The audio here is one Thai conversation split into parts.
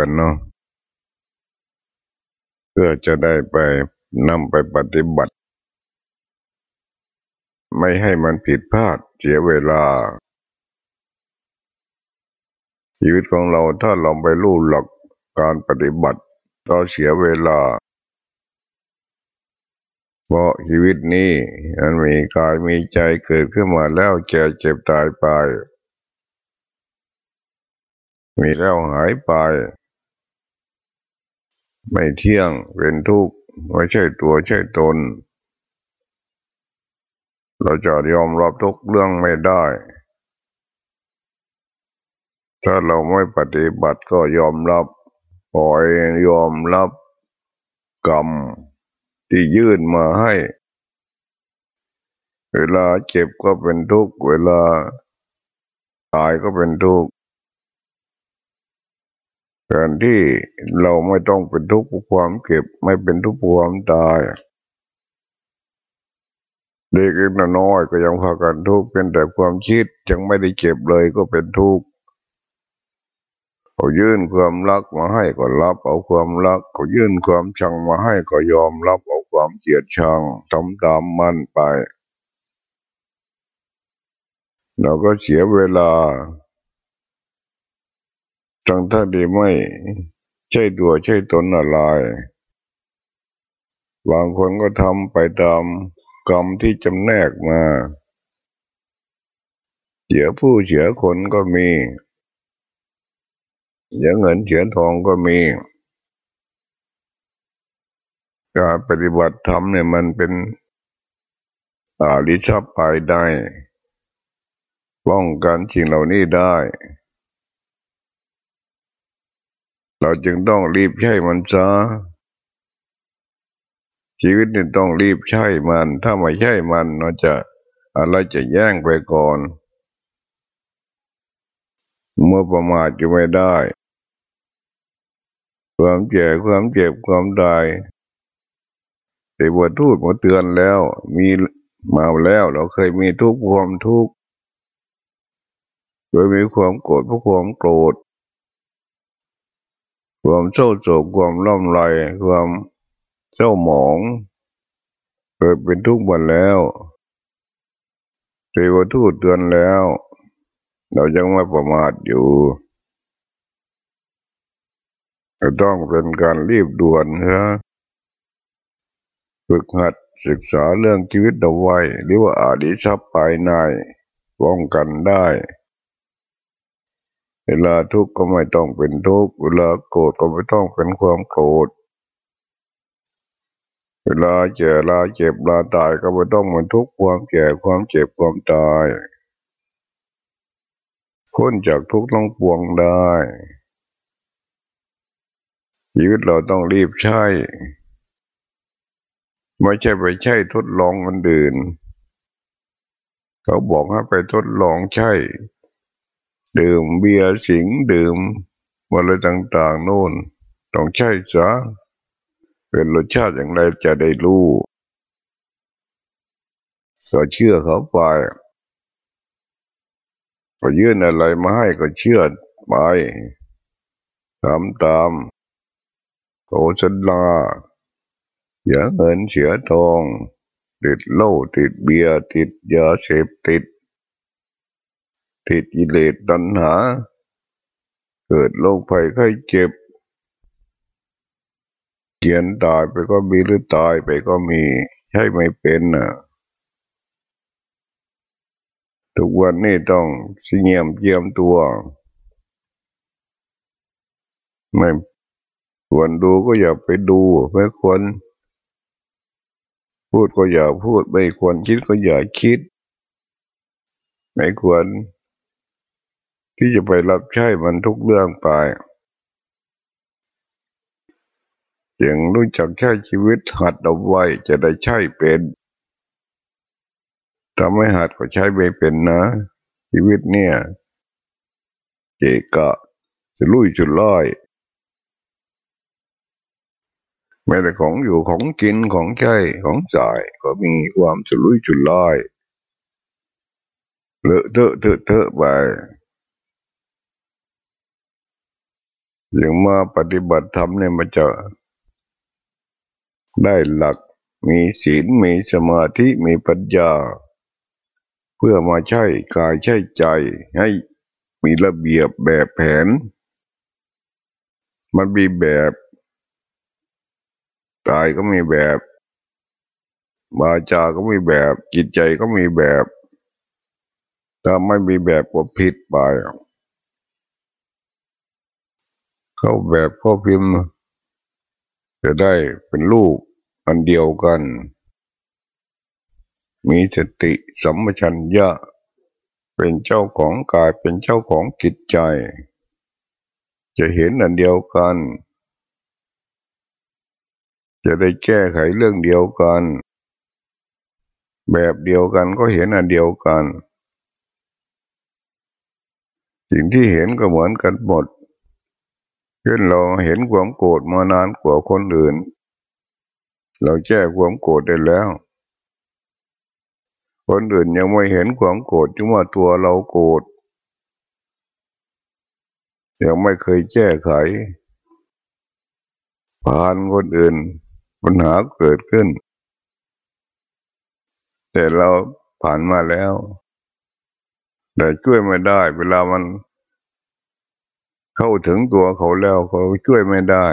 ฟังทำกันเนาะเพื่อจะได้ไปนำไปปฏิบัติ ไม่ให้มันผิดพลาดเสียเวลา ชีวิตของเราถ้าเราไปรู้หลักการปฏิบัติก็เสียเวลา เพราะชีวิตนี้มันมีกายมีใจเกิดขึ้นมาแล้วแก่เจ็บตายไป มีแล้วหายไป ไม่เที่ยงเป็นทุกข์ไม่ใช่ตัวใช่ตน เราจะยอมรับทุกเรื่องไม่ได้ ถ้าเราไม่ปฏิบัติก็ยอมรับปล่อยยอมรับกรรมที่ยื่นมาให้ เวลาเจ็บก็เป็นทุกข์เวลาตายก็เป็นทุกข์ การที่เราไม่ต้องเป็นทุกข์ความเก็บ ไม่เป็นทุกข์ความตาย เด็กเล็กน้อยก็ยังพากันทุกข์เป็นแต่ความคิดยังไม่ได้เก็บเลยก็เป็นทุกข์เขายื่นความรักมาให้ก็รับ เอาความรักเขายื่นความชังมาให้ก็ยอมรับเอาความเกลียดชังทำตามมันไป เราก็เสียเวลา ทั้งท่าดีไม่ใช่ตัวใช่ตนอะไร บางคนก็ทำไปตามกรรมที่จำแนกมาเสียผู้เสียคนก็มีเสียเงินเสียทองก็มี การปฏิบัติธรรมเนี่ยมันเป็นอาลิชับภายได้ ป้องกันสิ่งเหล่านี้ได้ เราจึงต้องรีบใช้มันซะชีวิตนี่ต้องรีบใช้มัน ถ้าไม่ใช่มันเราจะอะไรจะแย่งไปก่อน เมื่อประมาทจะไม่ได้ ความเจ็บความเจ็บความตายแต่บททูตมาเตือนแล้ว มีมาแล้วเราเคยมีทุกข์ความทุกข์เคยมีความโกรธเพราะความโกรธ ความเศร้าโศกความล่ำไรความเศร้าหมอง เกิดเป็นทุกข์หมดแล้วเทวทูตเตือนแล้ว เรายังไม่ประมาทอยู่ต้องเป็นการรีบด่วนนะฝึกหัดศึกษาเรื่องชีวิตเอาไว้ หรือว่าอาดิชับภายในป้องกันได้ เวลาทุกข์ก็ไม่ต้องเป็นทุกข์เวลาโกรธก็ไม่ต้องเป็นความโกรธเวลาเจ็บลาเจ็บลาตายก็ไม่ต้องเป็นทุกข์ความแก่ความเจ็บความตายพ้นจากทุกข์ต้องปวงได้ชีวิตเราต้องรีบใช้ ไม่ใช่ไปใช้ทดลองมันดื่น เขาบอกให้ไปทดลองใช้ ดื่มเบียร์สิงดื่มอะไรต่างๆโน่นต้องใช้ะเป็นรสชาติอย่างไรจะได้รู้ก็เชื่อเขาไปพอยื่นอะไรมาให้ก็เชื่อไปทำตามโฆษณาเสียเงินเสียทอง ติดเหล้าติดเบียร์ติดยาเสพติด ติดกิเลสตัณหา เกิดโรคภัยไข้เจ็บเกียนตายไปก็มีหรือตายไปก็มี ใช่ไม่เป็นน่ะทุกวันนี้ต้องเสียมเยี่ยมตัวไม่ควรดูก็อย่าไปดูไม่ควรพูดก็อย่าพูด ไม่ควรคิดก็อย่าคิด ไม่ควร ที่จะไปรับใช้มันทุกเรื่องไปยังรู้จักใช้ชีวิตหัดเอาไว้จะได้ใช้เป็นถ้าไม่หัดก็ใช้ไม่เป็นนะ ชีวิตเนี่ยเจกะจะลุยจุดร้อยไม่แต่ของอยู่ของกินของใช้ของจ่ายก็มีความสุรุ่ยจุลอยเลอะเทอะเทอะเทอะไป อย่างมาปฏิบัติธรรมเนี่ยมันจะได้หลักมีศีลมีสมาธิมีปัญญา เพื่อมาใช้กายใช้ใจให้มีระเบียบแบบแผน มันมีแบบกายก็มีแบบวาจาก็มีแบบจิตใจก็มีแบบ ถ้าไม่มีแบบก็ผิดไป เข้าแบบพ่อพิมพ์ จะได้เป็นลูกอันเดียวกัน มีสติสัมปชัญญะ เป็นเจ้าของกายเป็นเจ้าของจิตใจ จะเห็นอันเดียวกัน จะได้แก้ไขเรื่องเดียวกัน แบบเดียวกันก็เห็นอันเดียวกันสิ่งที่เห็นก็เหมือนกันหมด เช่นเราเห็นความโกรธมานานกว่าคนอื่น เราแก้ความโกรธได้แล้ว คนอื่นยังไม่เห็นความโกรธจึงว่าตัวเราโกรธยังไม่เคยแก้ไขผ่านคนอื่น ปัญหาเกิดขึ้น แต่เราผ่านมาแล้ว แต่ช่วยไม่ได้ เวลามัน เข้าถึงตัวเขาแล้วเขาช่วยไม่ได้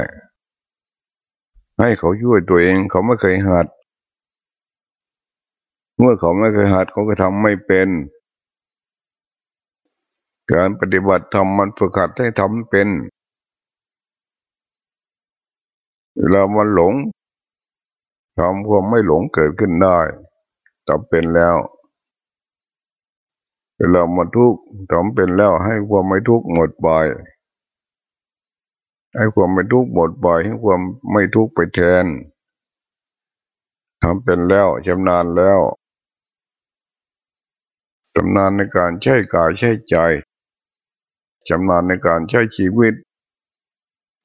ให้เขาช่วยตัวเองเขาไม่เคยหัด เมื่อเขาไม่เคยหัดเขาก็ทำไม่เป็น การปฏิบัติทำมันฝึกหัดให้ทำเป็นเวลามันหลงทำความไม่หลงเกิดขึ้นได้จำเป็นแล้ว เวลามาทุกข์จำเป็นแล้วให้ความไม่ทุกข์หมดไป ให้ความไม่ทุกข์หมดไปให้ความไม่ทุกข์ไปแทนทำเป็นแล้วชำนาญแล้วชำนาญในการใช้กายใช้ใจชำนาญในการใช้ชีวิต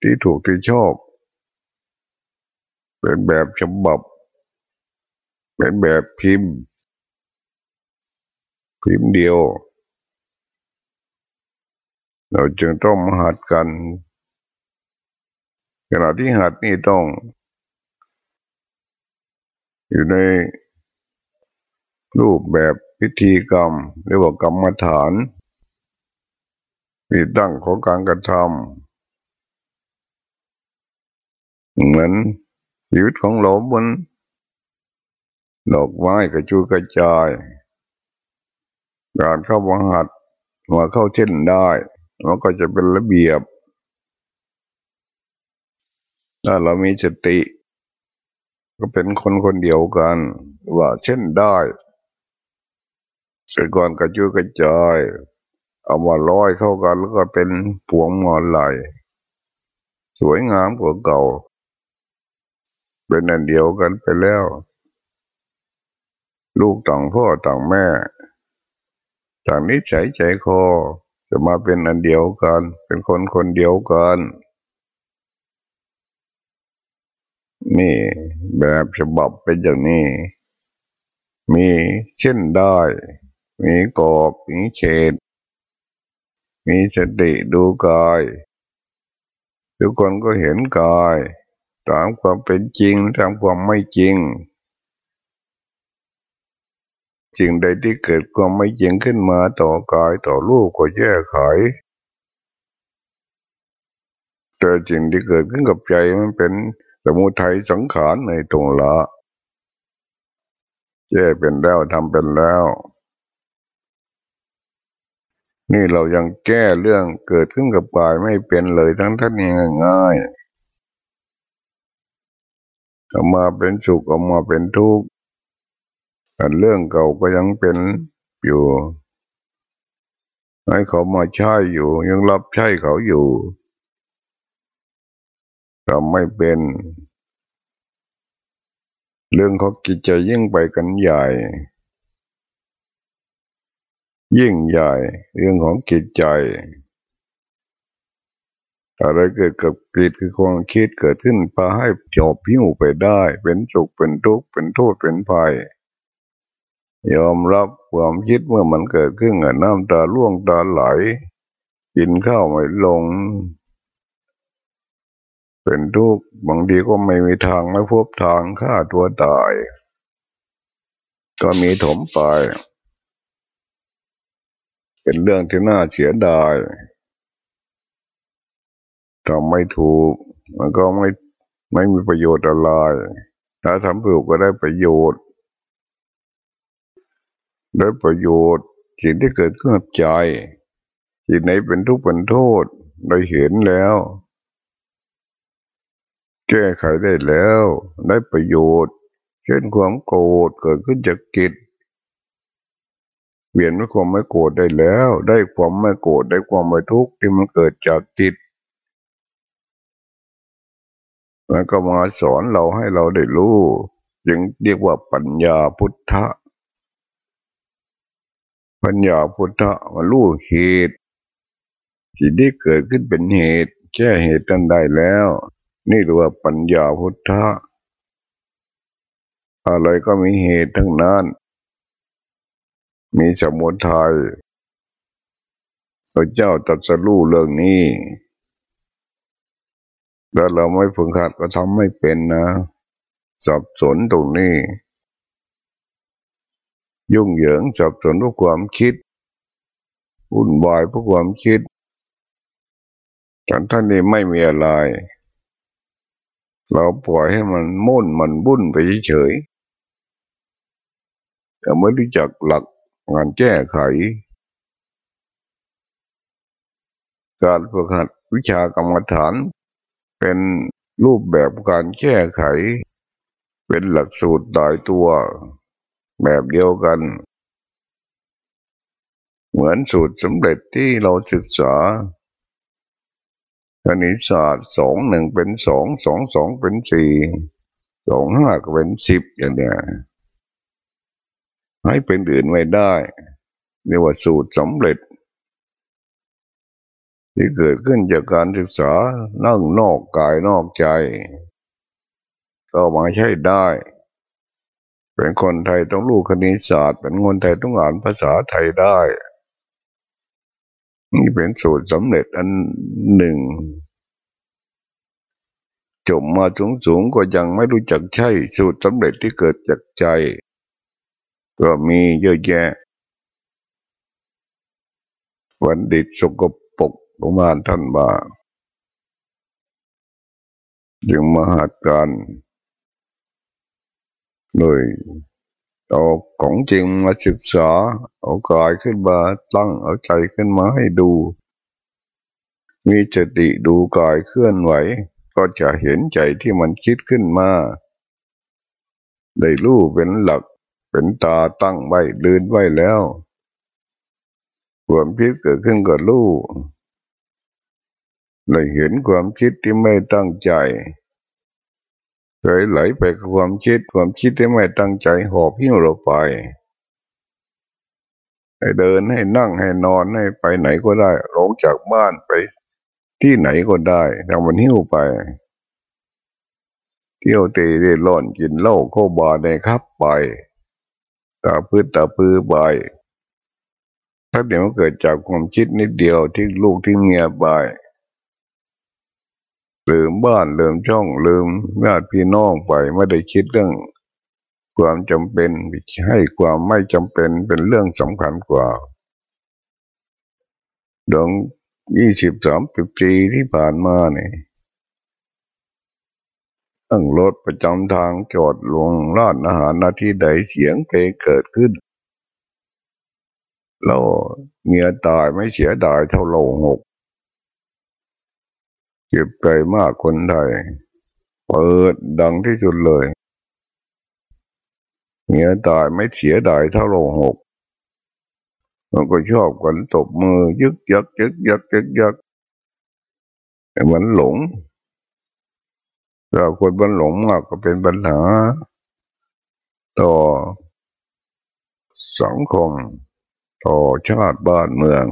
ที่ถูกที่ชอบ เป็นแบบฉบับ เป็นแบบพิมพ์ พิมพ์เดียว เราจึงต้องมาหัดกัน ขณะที่หัดนี่ต้อง อยู่ในรูปแบบพิธีกรรมเรียกว่ากรรมฐานมีตั้งของการกระทำเหมือนชีวิตของเราบนดอกไม้กระจุยกระจายการเข้าวังหัดมาเข้าเช่นได้ มันก็จะเป็นระเบียบ ถ้าเรามีสติ ก็เป็นคนคนเดียวกัน ว่าเช่นได้แต่ก่อนกระจุยกระจายเอามาร้อยเข้ากันแล้วก็เป็นผวงมอนไหลสวยงามกว่าเก่า เป็นอันเดียวกันไปแล้ว ลูกต่างพ่อต่างแม่ ต่างนิสัยใจคอจะมาเป็นอันเดียวกัน เป็นคนคนเดียวกัน นี่แบบฉบับเป็นอย่างนี้ มีเช่นได้ มีกอบมีเฉดมีสติดูกาย ทุกคนก็เห็นกาย ตามความเป็นจริงตามความไม่จริงสิ่งใดที่เกิดความไม่จริงขึ้นมาต่อกายต่อรูปก็แยกไขแต่สิ่งที่เกิดขึ้นกับใจมันเป็น สมุทัยสังขารในตรงละแย่เป็นแล้วทำเป็นแล้ว นี่เรายังแก้เรื่องเกิดขึ้นกับกายไม่เป็นเลยทั้งท่านง่ายๆเอามาเป็นสุขเอามาเป็นทุกข์แต่เรื่องเก่าก็ยังเป็นอยู่ให้เขามาใช้อยู่ ยังรับใช้เขาอยู่ำไม่เป็น เรื่องเขากิจใจยิ่งไปกันใหญ่ ยิ่งใหญ่ เรื่องของกิจใจอะไรเกิดกับกิจคือความคิดเกิดขึ้นพาให้จบพิ้วไปได้ เป็นสุขเป็นทุกข์เป็นโทษเป็นภัยยอมรับความคิดเมื่อมันเกิดขึ้นน้ำตาล่วงตาไหล กินข้าวไม่ลง เป็นทุกข์บางทีก็ไม่มีทางไม่พบทางฆ่าตัวตาย ก็มีถมไป เป็นเรื่องที่น่าเสียดายทำไม่ถูก มันก็ไม่ไม่มีประโยชน์อะไร ถ้าทำถูกก็ได้ประโยชน์ ได้ประโยชน์สิ่งที่เกิดขึ้นกับใจสิ่งไหนเป็นทุกข์เป็นโทษได้เห็นแล้ว แก้ไขได้แล้ว ได้ประโยชน์ เช่นความโกรธเกิดขึ้นจากกิจเปลี่ยนเป็นความไม่โกรธได้แล้ว ได้ความไม่โกรธได้ความไม่ทุกข์ที่มันเกิดจากจิตมันก็มาสอนเราให้เราได้รู้จึงเรียกว่าปัญญาพุทธะปัญญาพุทธะมารู้เหตุที่ได้เกิดขึ้นเป็นเหตุ แก้เหตุนั้นได้แล้ว นี่เรียกว่าปัญญาพุทธะ อะไรก็มีเหตุทั้งนั้น มีสมุทัยพระเจ้าตรัสรู้เรื่องนี้แล้วเราไม่ฝึกหัดก็ทำไม่เป็นนะสับสนตรงนี้ ยุ่งเหยิงสับสนเพราะความคิดวุ่นวายเพราะความคิดท่านท่านนี้ไม่มีอะไร เราปล่อยให้มันมุ่นมันบุ่นไปเฉยแต่ไม่รู้จักหลักงานแก้ไข การฝึกหัดวิชากรรมฐาน เป็นรูปแบบการแก้ไข เป็นหลักสูตรตายตัวแบบเดียวกัน เหมือนสูตรสำเร็จที่เราศึกษา คณิตศาสตร์สองหนึ่งเป็นสองสองสองเป็นสี่สองห้าก็เป็นสิบอย่างเนี้ยให้เป็นอื่นไม่ได้เรียกว่าสูตรสำเร็จ ที่เกิดขึ้นจากการศึกษานั่งนอกกายนอกใจ ก็มาใช้ได้ เป็นคนไทยต้องรู้คณิตศาสตร์ เป็นคนไทยต้องอ่านภาษาไทยได้ นี่เป็นสูตรสำเร็จอันหนึ่งจบมาสูงสูงก็ยังไม่รู้จักใช่สูตรสำเร็จที่เกิดจากใจ ก็มีเยอะแยะ วันดิตสกปรกลงมาท่านมาจึงมหัดกันโดย เอาของจริงมาศึกษา เอากายขึ้นมาตั้งเอาใจขึ้นมาให้ดู มีสติดูกายเคลื่อนไหว ก็จะเห็นใจที่มันคิดขึ้นมาได้รู้เป็นหลักเป็นตาตั้งไว้ลืนไว้แล้วความคิดเกิดขึ้นก็รู้เลยเห็นความคิดที่ไม่ตั้งใจ เคยไหลไปกับความคิดความคิดที่ไม่ตั้งใจหอบหิ้วเราไป ให้เดินให้นั่งให้นอนให้ไปไหนก็ได้หลงจากบ้านไปที่ไหนก็ได้ทำมันหิ้วไป เที่ยวตีเร่ร่อนกินเหล้าเข้าบาในครับไปตาพื้นตาปือไปถ้าเดี๋ยวเกิดจากความคิดนิดเดียวที่ลูกที่เมียไป ลืมบ้านลืมช่องลืมญาติพี่น้องไปไม่ได้คิดเรื่อง ความจำเป็นให้ความไม่จำเป็นเป็นเรื่องสำคัญกว่าดองยี่สิบสามสิบปีที่ผ่านมาเนี่ยตั้งรถประจำทางจอดลงร้านอาหารนาทีใดเสียงเพลงเกิดขึ้นเราเมียตายไม่เสียดายเท่าเราหก เก็บใจมากคนไทย เปิดดังที่สุดเลยเมียตายไม่เสียดายเท่าเราหกมันก็ชอบกันตบมือ ยึกยักยึกยักยึกยักเหมือนหลงเราคนบันหลงมากก็เป็นปัญหา ต่อสังคม ต่อชาติบ้านเมือง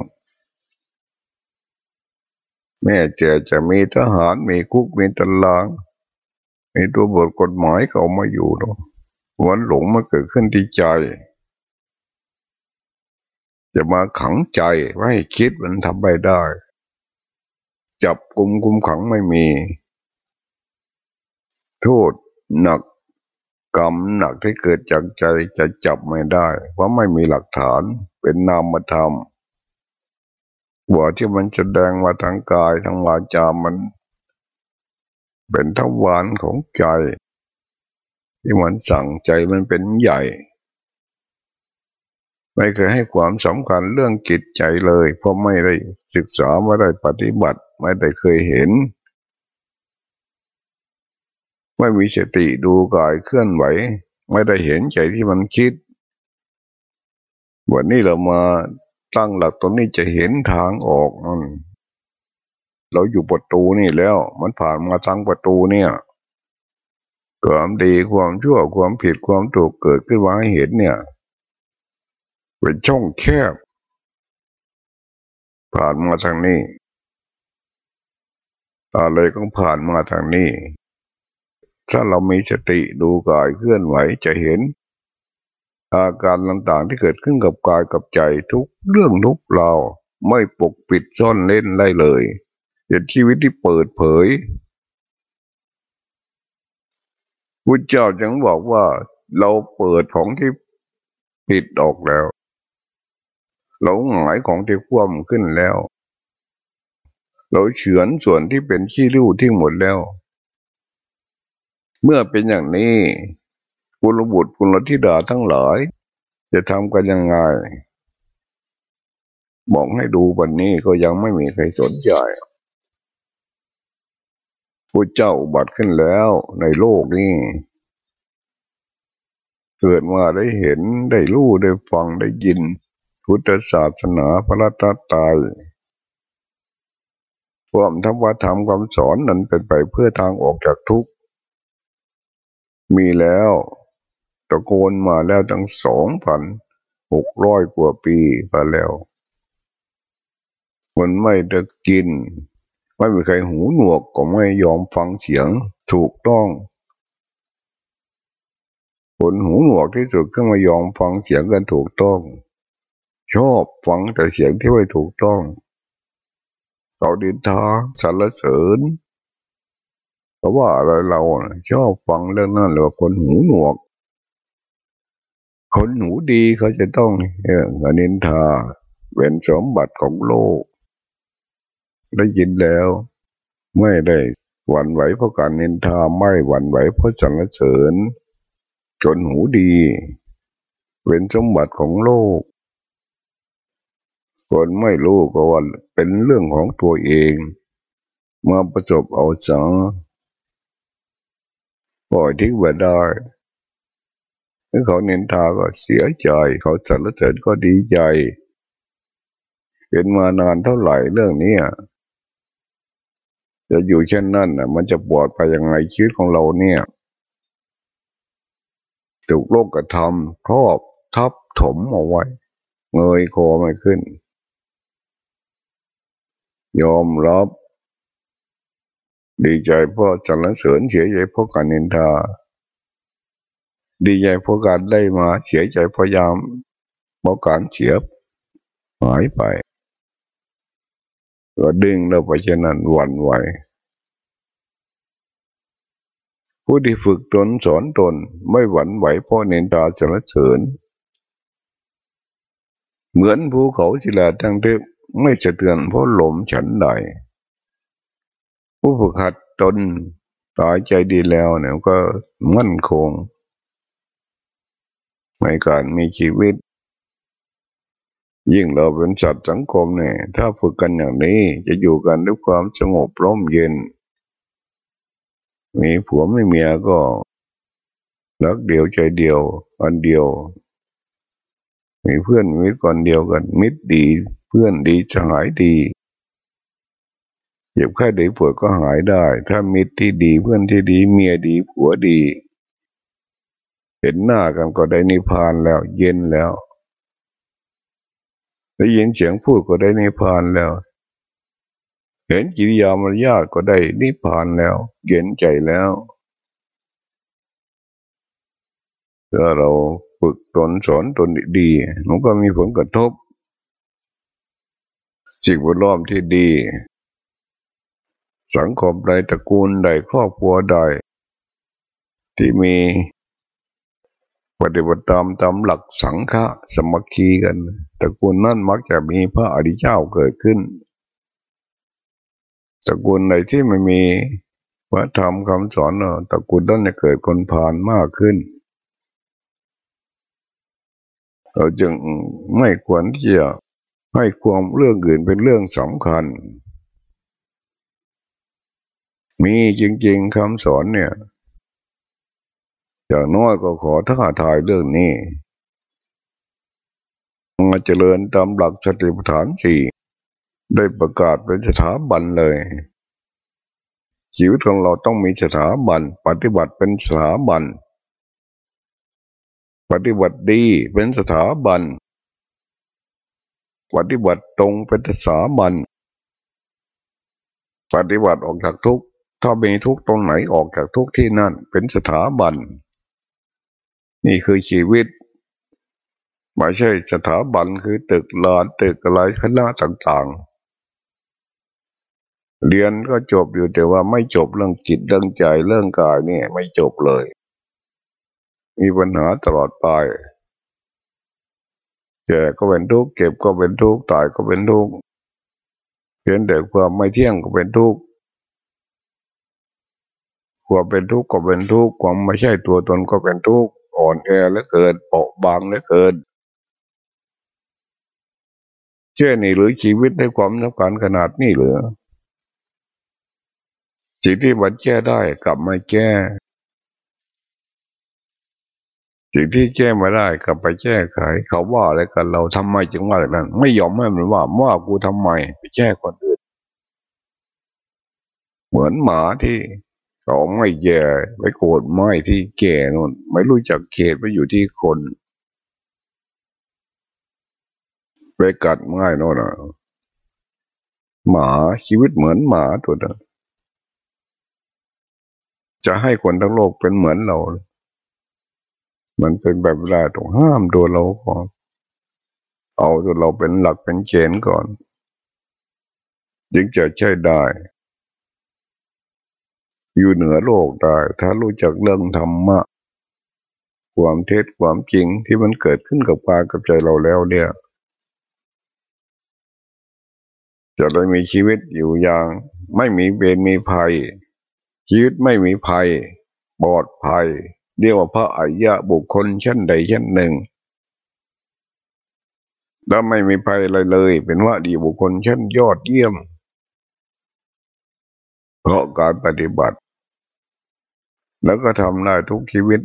แม่เจจะมีทหารมีคุกมีตาราง มีตัวบทกฎหมายเขามาอยู่เนาะวันหลงมาเกิดขึ้นที่ใจ จะมาขังใจไว้คิดมันทำไม่ได้ จับกุมกุมขังไม่มี โทษหนักกรรมหนักที่เกิดจากใจจะจับไม่ได้ เพราะไม่มีหลักฐานเป็นนามธรรม ว่าที่มันแสดงมาทางกายทางวาจามัน เป็นทวารของใจ ที่มันสั่งใจมันเป็นใหญ่ ไม่เคยให้ความสำคัญเรื่องจิตใจเลย เพราะไม่ได้ศึกษาไม่ได้ปฏิบัติ ไม่ได้เคยเห็น ไม่มีสติดูกายเคลื่อนไหว ไม่ได้เห็นใจที่มันคิด วันนี้เรามา ตั้งหลักตรงนี้จะเห็นทางออกนั่นเราอยู่ประตูนี่แล้ว มันผ่านมาทางประตูเนี่ยความดีความชั่วความผิดความถูกเกิดขึ้นมาให้เห็นเนี่ยเป็นช่องแคบ ผ่านมาทางนี้อะไรก็ผ่านมาทางนี้ ถ้าเรามีสติดูกายเคลื่อนไหวจะเห็น อาการต่างๆที่เกิดขึ้นกับกายกับใจทุกเรื่องทุกเราไม่ปกปิดซ่อนเล่นได้เลยเห็นชีวิตที่เปิดเผยพุทธเจ้าจึงบอกว่าเราเปิดของที่ปิดออกแล้ว เราหงายของที่คว่ำขึ้นแล้ว เราเฉือนส่วนที่เป็นขี้ริ้วที่หมดแล้ว เมื่อเป็นอย่างนี้กุลบุตรกุลธิดาทั้งหลาย จะทำกันยังไง บอกให้ดูวันนี้ก็ยังไม่มีใครสนใจพระเจ้าบัตรขึ้นแล้วในโลกนี้เกิดมาได้เห็นได้รู้ได้ฟังได้ยิน พุทธศาสนาพระรัตตายความธรรมธรรมความสอนนั้นเป็นไปเพื่อทางออกจากทุกข์ มีแล้ว ตะโกนมาแล้วตั้งสองพันหกร้อยกว่าปีมาแล้วคนไม่ได้กิน ไม่มีใครหูหนวกก็ไม่ยอมฟังเสียงถูกต้องคนหูหนวกที่สุดก็ไม่ยอมฟังเสียงกันถูกต้อง ชอบฟังแต่เสียงที่ไม่ถูกต้องเราดินทาสรรเสริญเพราะว่าอะไรเราชอบฟังเรื่องนั้นหรือคนหูหนวก คนหูดีเขาจะต้องเออนินทาเป็นสมบัติของโลก ได้ยินแล้ว ไม่ได้หวั่นไหวเพราะการนินทาไม่หวั่นไหวเพราะสรรเสริญจนหูดีเป็นสมบัติของโลก คนไม่รู้ก็ว่าเป็นเรื่องของตัวเองมาประจบเอาสังปล่อยทิ้งไปได้ ถ้าเขาเน้นทาก็เสียใจ เขาสรรเสริญก็ดีใจ เป็นมานานเท่าไหร่เรื่องนี้จะอยู่เช่นนั้นน่ะ มันจะปลอดภัยยังไงชีวิตของเราเนี่ยถูกโลกกระทำครอบทับถมเอาไว้ เงยคอไม่ขึ้น ยอมรับ ดีใจเพราะสรรเสริญเสียใจเพราะการนินทา ดีใจเพราะการได้มา เสียใจพยายามเพราะการเสียหายไปก็ดึงเราไปเช่นนั้นวันไหวผู้ที่ฝึกตนสอนตนไม่หวั่นไหวเพราะนินทาสรรเสริญเหมือนภูเขาศิลาทั้งที่ไม่สะเทือนเพราะลมฉันใด ผู้ฝึกหัดตนตายใจดีแล้วเนี่ยก็มั่นคง ในการมีชีวิต ยิ่งเราเป็นสัตว์สังคมเนี่ย ถ้าฝึกกันอย่างนี้จะอยู่กันด้วยความสงบร่มเย็น มีผัวไม่เมียก็รักเดียวใจเดียวอันเดียว มีเพื่อนมิตรคนเดียวกัน มิตรดีเพื่อนดีสหายดีเจ็บแค่ได้ป่วยก็หายได้ ถ้ามิตรที่ดีเพื่อนที่ดี เมียดีผัวดี เห็นหน้ากันก็ได้นิพพานแล้ว เย็นแล้วได้ยินเสียงพูดก็ได้นิพพานแล้ว เห็นกิริยามารยาทก็ได้นิพพานแล้ว เย็นใจแล้วถ้าเราฝึกตนสอนตนดีมันก็มีผลกระทบสิ่งแวดล้อมที่ดี สังคมใดตระกูลใดครอบครัวใดที่มี ปฏิบัติตามตามหลักสังฆะสมัคคีกันตระกูลนั้นมักจะมีพระอริยเจ้าเกิดขึ้นตระกูลไหนที่ไม่มีพระธรรมคำสอนตระกูลนั้นจะเกิดคนผ่านมากขึ้น เราจึงไม่ควรที่จะให้ความเรื่องอื่นเป็นเรื่องสำคัญ มีจริง ๆคำสอนเนี่ย อย่างน้อยก็ขอท้าทายเรื่องนี้มาเจริญตามหลักสติปัฏฐานสี่ได้ประกาศเป็นสถาบันเลย ชีวิตของเราต้องมีสถาบัน ปฏิบัติเป็นสถาบัน ปฏิบัติดีเป็นสถาบัน ปฏิบัติตรงเป็นสถาบัน ปฏิบัติออกจากทุกถ้ามีทุกตรงไหนออกจากทุกที่นั่นเป็นสถาบัน นี่คือชีวิตไม่ใช่สถาบันคือตึกลานตึกอะไรคณะต่างๆ เรียนก็จบอยู่แต่ว่าไม่จบเรื่องจิตเรื่องใจเรื่องกายนี่ไม่จบเลย มีปัญหาตลอดไปแก่ก็เป็นทุกข์เก็บก็เป็นทุกข์ตายก็เป็นทุกข์เพียงแต่ความไม่เที่ยงก็เป็นทุกข์ความเป็นทุกข์ก็เป็นทุกข์ความไม่ใช่ตัวตนก็เป็นทุกข์ อ่อนแอเหลือเกินเปราะบางเหลือเกิน เชื่อนี่หรือชีวิตในความสำคัญขนาดนี้หรือสิ่งที่บันแก้ได้กลับมาแก้สิ่งที่แก้ไม่ได้กลับไปแก้ไขเขาว่าอะไรกันเราทำไมจึงว่าอย่างนั้น ไม่ยอมให้มันว่าว่ากูทำไมไปแก้คนอื่น เหมือนหมาที่ เขาไม่แย่ไปโกรธไม่ที่แก่นนไม่รู้จักเขตไปอยู่ที่คนไปกัดง่ายนนอะหมาชีวิตเหมือนหมาตัวนั้นจะให้คนทั้งโลกเป็นเหมือนเรา มันเป็นแบบเวลาต้องห้ามตัวเราก่อน เอาตัวเราเป็นหลักเป็นเกณฑ์ก่อนยึงจะใช่ได้ อยู่เหนือโลกได้ ถ้ารู้จักเรื่องธรรมะ ความเท็จความจริงที่มันเกิดขึ้นกับกายกับใจเราแล้วเนี่ย จะได้มีชีวิตอยู่อย่าง ไม่มีเวรมีภัย ชีวิตไม่มีภัยปลอดภัย เรียกว่าพระอริยะบุคคลชั้นใดชั้นหนึ่งแล้วไม่มีภัยอะไรเลย เป็นว่าดีบุคคลชั้นยอดเยี่ยม เพราะการปฏิบัติ แล้วก็ทำได้ทุกชีวิต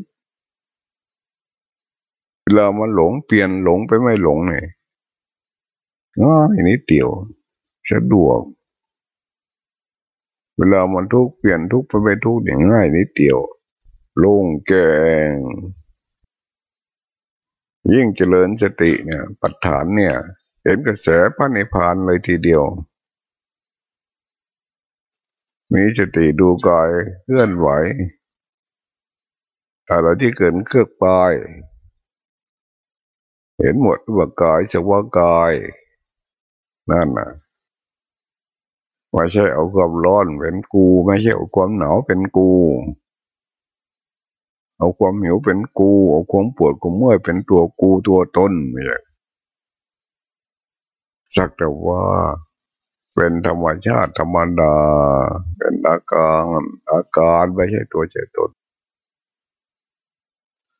เวลามันหลงเปลี่ยนหลงไปไม่หลงเนี่ยง่ายนิดเดียวสะดวก เวลามันทุกเปลี่ยนทุกไปไปทุกอย่างง่ายนิดเดียว โล่งแกง ยิ่งเจริญสติเนี่ย ปัฏฐานเนี่ย เห็นกระแสพระนิพพานเลยทีเดียว มีสติดูกายเคลื่อนไหว อะไรที่เกิดเคลื่อนไปเห็นหมดว่ากายสว่ากาย นั่นนะไม่ใช่เอาความร้อนเป็นกู ไม่ใช่เอาความหนาวเป็นกู เอาความหิวเป็นกู เอาความปวดความเมื่อยเป็นตัวกูตัวตนไม่ใช่สักแต่ว่าเป็นธรรมชาติธรรมดา เป็นอาการอาการไม่ใช่ตัวใจตน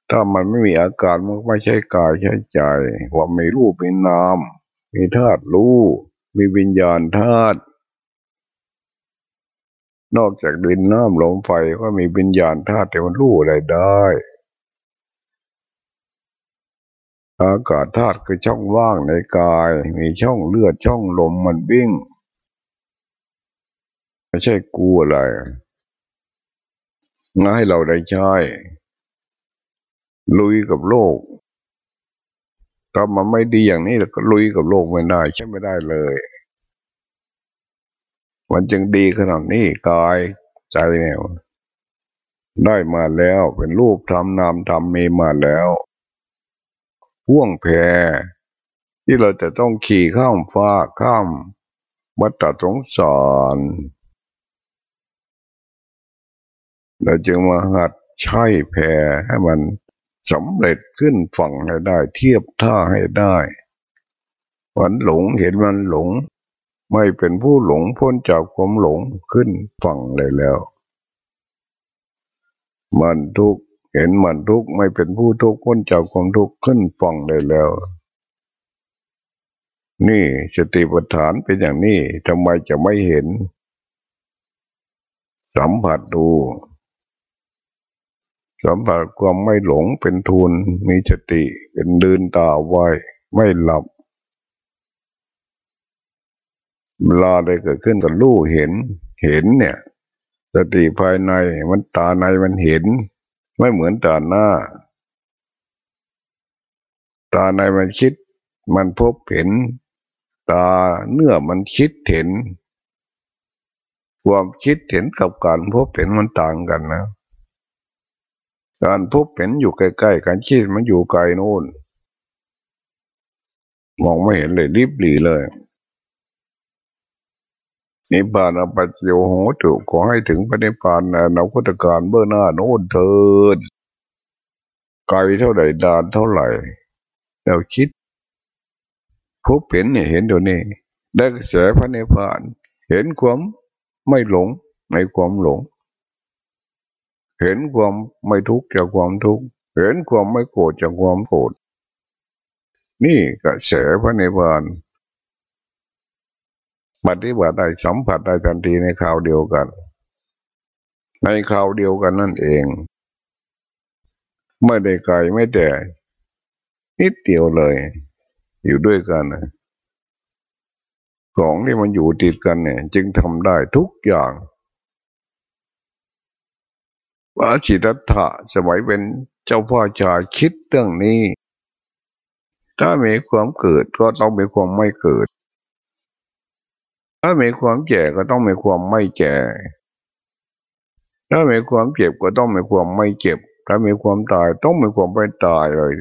ถ้ามันไม่มีอาการมันไม่ใช่กายใช่ใจว่ามีรูปมีนาม มีธาตุรู้ มีวิญญาณธาตุนอกจากดินน้ำลมไฟก็มีวิญญาณธาตุแต่มันรู้อะไรได้ อากาศธาตุคือช่องว่างในกาย มีช่องเลือดช่องลมมันวิ่งไม่ใช่กูอะไรง่ายเราได้ใช้ ลุยกับโลกถ้ามันไม่ดีอย่างนี้เราก็ลุยกับโลกไม่ได้ ใช่ไม่ได้เลย มันจึงดีขนาดนี้กายใจเนี่ยได้มาแล้วเป็นรูปทำนามทำมีมาแล้วพ่วงแพที่เราจะต้องขี่ข้ามฟ้าข้ามวัฏสงสารเราจึงมาหัดใช้แพให้มัน สำเร็จขึ้นฝั่งให้ได้ เทียบท่าให้ได้วันหลงเห็นมันหลง ไม่เป็นผู้หลงพ้นจากความหลงขึ้นฝั่งเลยแล้ว มันทุกเห็นมันทุกไม่เป็นผู้ทุกพ้นจากความทุกข์ขึ้นฝั่งเลยแล้ว นี่สติปัฏฐานเป็นอย่างนี้ทำไมจะไม่เห็น สัมผัสดู สัมผัสความไม่หลงเป็นทุนมีสติเป็นเดินตาไว้ไม่หลับเวลาได้เกิดขึ้นกับรู้เห็น เห็นเนี่ยสติภายในมันตาในมันเห็น ไม่เหมือนตาหน้า ตาในมันคิด มันพบเห็น ตาเนื้อมันคิดเห็น ความคิดเห็นกับการพบเห็นมันต่างกันนะ การพบเห็นอยู่ใกล้ๆ การคิดมันอยู่ไกลโน่น มองไม่เห็นเลยรีบหลีเลยนิพพานปัจโยโหตุขอให้ถึงพระนิพพานนวัตการเบื้องหน้าโน่นเถิดไกลเท่าไหร่ดานเท่าไหร่เราคิดพบเห็นเนี่ยเห็นเดี๋ยวนี้ได้กระแสพระนิพพาน เห็นความไม่หลงในความหลง เห็นความไม่ทุกข์จากความทุกข์เห็นความไม่โกรธจากความโกรธนี่กระแสพระนิพพานปฏิบัติได้สัมผัสได้ทันทีในข่าวเดียวกัน ในข่าวเดียวกันนั่นเอง ไม่ได้ไกลไม่แต่นิดเดียวเลย อยู่ด้วยกันของที่มันอยู่ติดกันเนี่ย จึงทำได้ทุกอย่าง ว่าจิตตะสมัยเป็นเจ้าพ่อชาคิดเรื่องนี้ ถ้ามีความเกิดก็ต้องมีความไม่เกิด ถ้ามีความแก่ก็ต้องมีความไม่แก่ถ้ามีความเจ็บก็ต้องมีความไม่เจ็บ ถ้ามีความตายต้องมีความไม่ตายเลย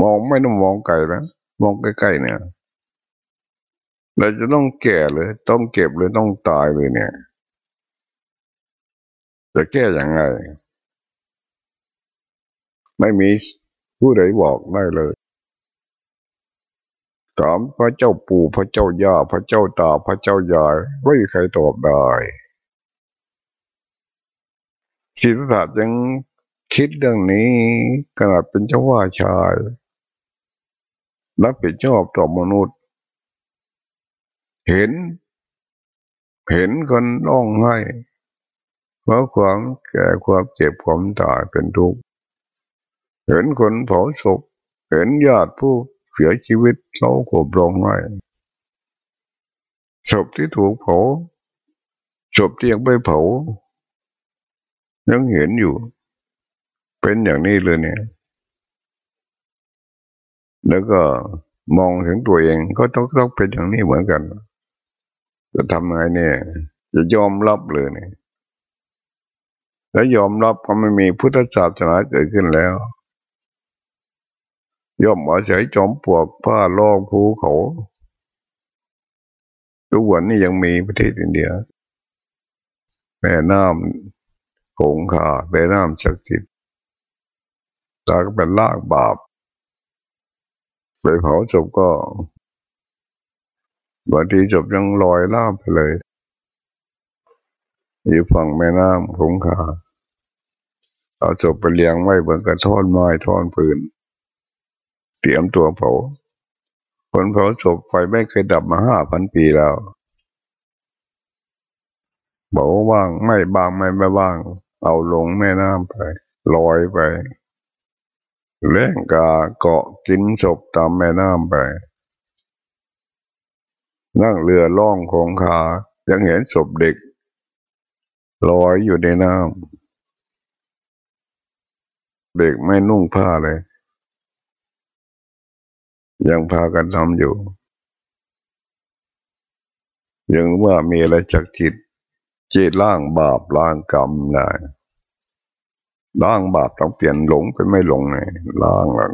มองไม่ต้องมองไกลแล้วมองใกล้ๆเนี่ย เราจะต้องแก่เลย ต้องเก็บเลยต้องตายเลยเนี่ย จะแก้อย่างไง ไม่มีผู้ใดบอกได้เลยถามพระเจ้าปู่พระเจ้าย่าพระเจ้าตาพระเจ้ายายไม่มีใครตอบได้ศิลปะยังคิดเรื่องนี้ขนาดเป็นเจ้าว่าชายรับผิดชอบต่อมนุษย์ เห็น เห็นคนร้องไห้ เพราะความแก่ความเจ็บความตายเป็นทุกข์เห็นคนเผาศพเห็นญาติผู้เสียชีวิตเขาขบร้องไห้ศพที่ถูกเผาศพที่ยังไม่เผา ยังเห็นอยู่ เป็นอย่างนี้เลยเนี่ย แล้วก็มองถึงตัวเองก็ต้องต้องเป็นอย่างนี้เหมือนกัน จะทำไงเนี่ย จะยอมรับเลยเนี่ย แล้วยอมรับก็ไม่มีพุทธศาสนาเกิดขึ้นแล้วยอมอาศัยจอมปลวกผ้าลอกภูเขาทุกวันนี้ยังมีประเทศอินเดีย แม่น้ำคงคาแม่น้ำศักดิ์สิทธิ์แล้วก็เป็นลากบาปไปเผาศพก็บางทีศพยังลอยล่าไปเลย อยู่ฝั่งแม่น้ำคงคาเอาศพไปเลี้ยงไว้บนกระท่อนไม้ท่อนปืน เตรียมตัวเผาคนเผาศพไฟไม่เคยดับมาห้าพันปีแล้วบอกว่างไม่บางไม่ไม่บ้าง เอาลงแม่น้ำไปลอยไปเล่งกาเกาะกินศพตามแม่น้ำไป นั่งเรือล่องของขายังเห็นศพเด็ก ลอยอยู่ในน้ำเด็กไม่นุ่งผ้าเลย ยังพากันทำอยู่ ยังว่ามีอะไรจากจิตจิตล่างบาปล่างกรรมได้ล่างบาปต้องเปลี่ยนหลงเป็นไม่หลงไงล่างแล้ว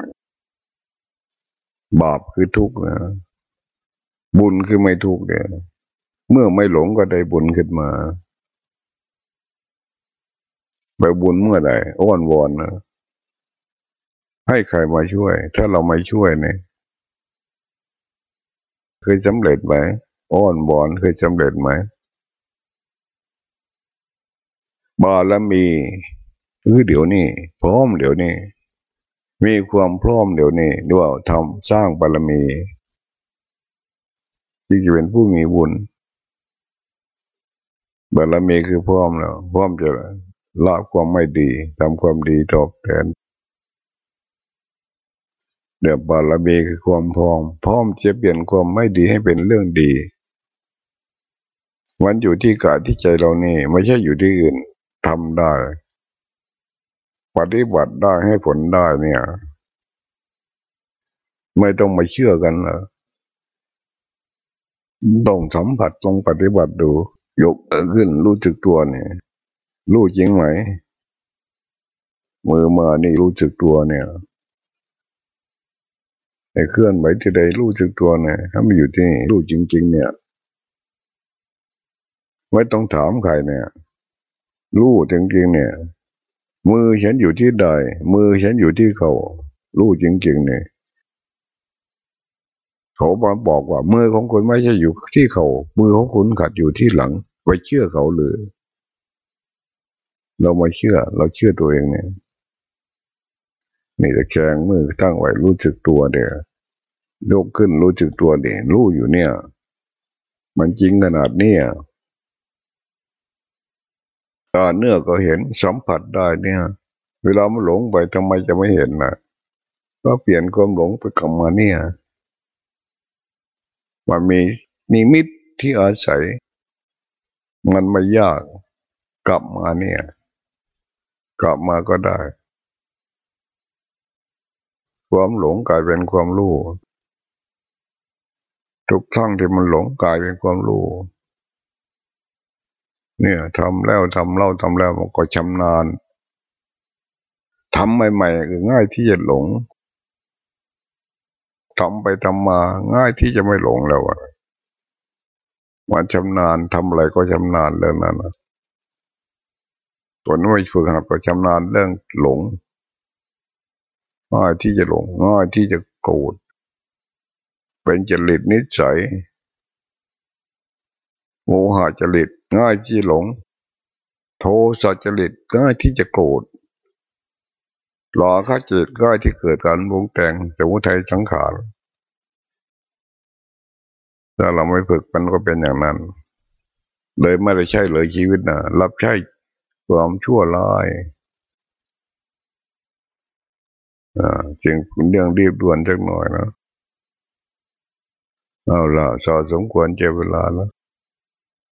บาปคือทุกข์นะบุญคือไม่ทุกข์เนี่ยเมื่อไม่หลงก็ได้บุญขึ้นมา ไปบุญเมื่อใดอ้อนวอนนะให้ใครมาช่วย ถ้าเราไม่ช่วยเนี่ยเคยสำเร็จไหมอ้อนวอนเคยสำเร็จไหมบารมีคือเดี๋ยวนี้พร้อมเดี๋ยวนี้มีความพร้อมเดี๋ยวนี้ด้วยทำสร้างบารมีที่จะเป็นผู้มีบุญบารมีคือพร้อมแล้วพร้อมจะ ละความไม่ดีทำความดีตอบแทนเดี๋ยวบารมีคือความพร้อมพร้อมจะเปลี่ยนความไม่ดีให้เป็นเรื่องดี มันอยู่ที่กายที่ใจเรานี่ไม่ใช่อยู่ที่อื่นทำได้ปฏิบัติได้ให้ผลได้เนี่ย ไม่ต้องมาเชื่อกันนะต้องสัมผัสต้องปฏิบัติดู ยกขึ้นรู้จึกตัวเนี่ย รู้จริงไหม มือมานี่รู้จึกตัวเนี่ยไอ้เคลื่อนไหวที่ใดรู้จึกตัวเนี่ยถ้ามันอยู่ที่นี่รู้จริง ๆ เนี่ย ไม่ต้องถามใครเนี่ย รู้จริงๆเนี่ย มือฉันอยู่ที่ใด มือฉันอยู่ที่เขารู้จริง ๆ เนี่ยเขามบอกว่ามือของคุณไม่ใช่อยู่ที่เขา มือของคุณขัดอยู่ที่หลัง ไปเชื่อเขาหรือ เราไม่เชื่อ เราเชื่อตัวเองเนี่ยนี่จะแขงมือตั้งไว้รู้สึกตัวเดี๋ยยกขึ้นรู้สึกตัวเดียรู้อยู่เนี่ย มันจริงขนาดเนี้ยตาเนื้อก็เห็นสัมผัสได้เนี่ย เวลามันหลงไปทำไมจะไม่เห็นน่ะก็เปลี่ยนความหลงไปกลับมาเนี่ยมันมีนิมิตที่อาศัย มันไม่ยากกลับมาเนี่ย กลับมาก็ได้ ความหลงกลายเป็นความรู้ ทุกครั้งที่มันหลงกลายเป็นความรู้ เนี่ยทำแล้วทำเล่าทำแล้วมันก็ชำนาญทำใหม่ๆคือง่ายที่จะหลงทำไปทำมาง่ายที่จะไม่หลงแล้วอะมันชำนาญทำอะไรก็ชำนาญเรื่องนั้นนะ ตัวนี้ไม่ฝึกหัดก็ชำนาญเรื่องหลงง่ายที่จะหลงง่ายที่จะโกรธเป็นจริตนิสัยโมหะจริตง่ายที่หลง โทสะจริตง่ายที่จะโกรธหลอข้าจิตง่ายที่เกิดการวงแต่งสมุทัยสังขารถ้าเราไม่ฝึกมันก็เป็นอย่างนั้น เลยไม่ได้ใช่เลยชีวิตนะรับใช้ ความชั่วร้ายอ่าจึงเรื่องรีบด่วนจักหน่อยนะเอาละสอสมควรเจเวลาแล้ว